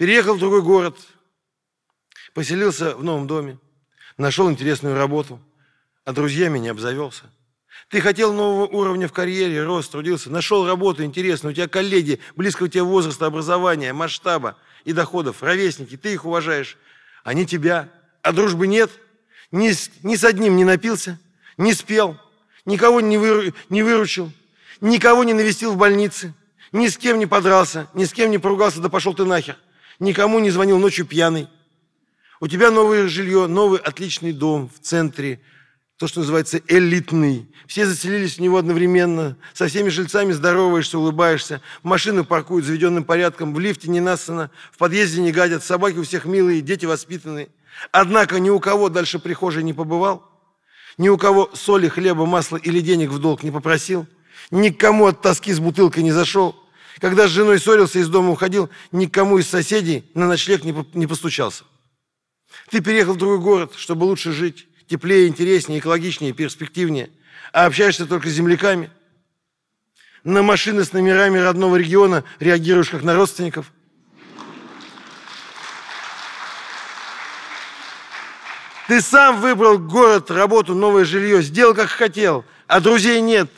Переехал в другой город, поселился в новом доме, нашел интересную работу, а друзьями не обзавелся. Ты хотел нового уровня в карьере, рост, трудился, нашел работу интересную, у тебя коллеги, близкого тебе возраста, образования, масштаба и доходов, ровесники, ты их уважаешь, они тебя, а дружбы нет, ни с, ни с одним не напился, не спел, никого не, выру, не выручил, никого не навестил в больнице, ни с кем не подрался, ни с кем не поругался, да пошел ты нахер, никому не звонил ночью пьяный. У тебя новое жилье, новый отличный дом в центре, то, что называется элитный. Все заселились в него одновременно, со всеми жильцами здороваешься, улыбаешься, машины паркуют заведенным порядком, в лифте не насано, в подъезде не гадят, собаки у всех милые, дети воспитанные. Однако ни у кого дальше прихожей не побывал, ни у кого соли, хлеба, масла или денег в долг не попросил, никому от тоски с бутылкой не зашел. Когда с женой ссорился, из дома уходил, никому из соседей на ночлег не постучался. Ты переехал в другой город, чтобы лучше жить теплее, интереснее, экологичнее, перспективнее, а общаешься только с земляками. На машины с номерами родного региона реагируешь как на родственников. Ты сам выбрал город, работу, новое жилье, сделал как хотел, а друзей нет.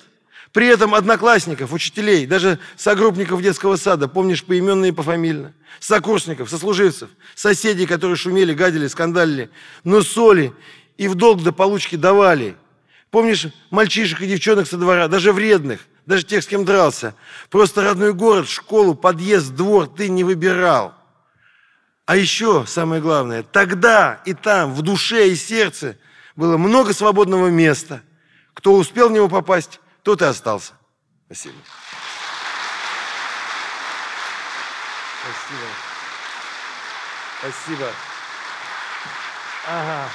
При этом одноклассников, учителей, даже согруппников детского сада, помнишь поименно и пофамильно, сокурсников, сослуживцев, соседей, которые шумели, гадили, скандалили, но соли и в долг до получки давали. Помнишь мальчишек и девчонок со двора, даже вредных, даже тех, с кем дрался. Просто родной город, школу, подъезд, двор ты не выбирал. А еще, самое главное, тогда и там, в душе и сердце было много свободного места. Кто успел в него попасть, тот и остался. Спасибо. Спасибо. Спасибо. Ага.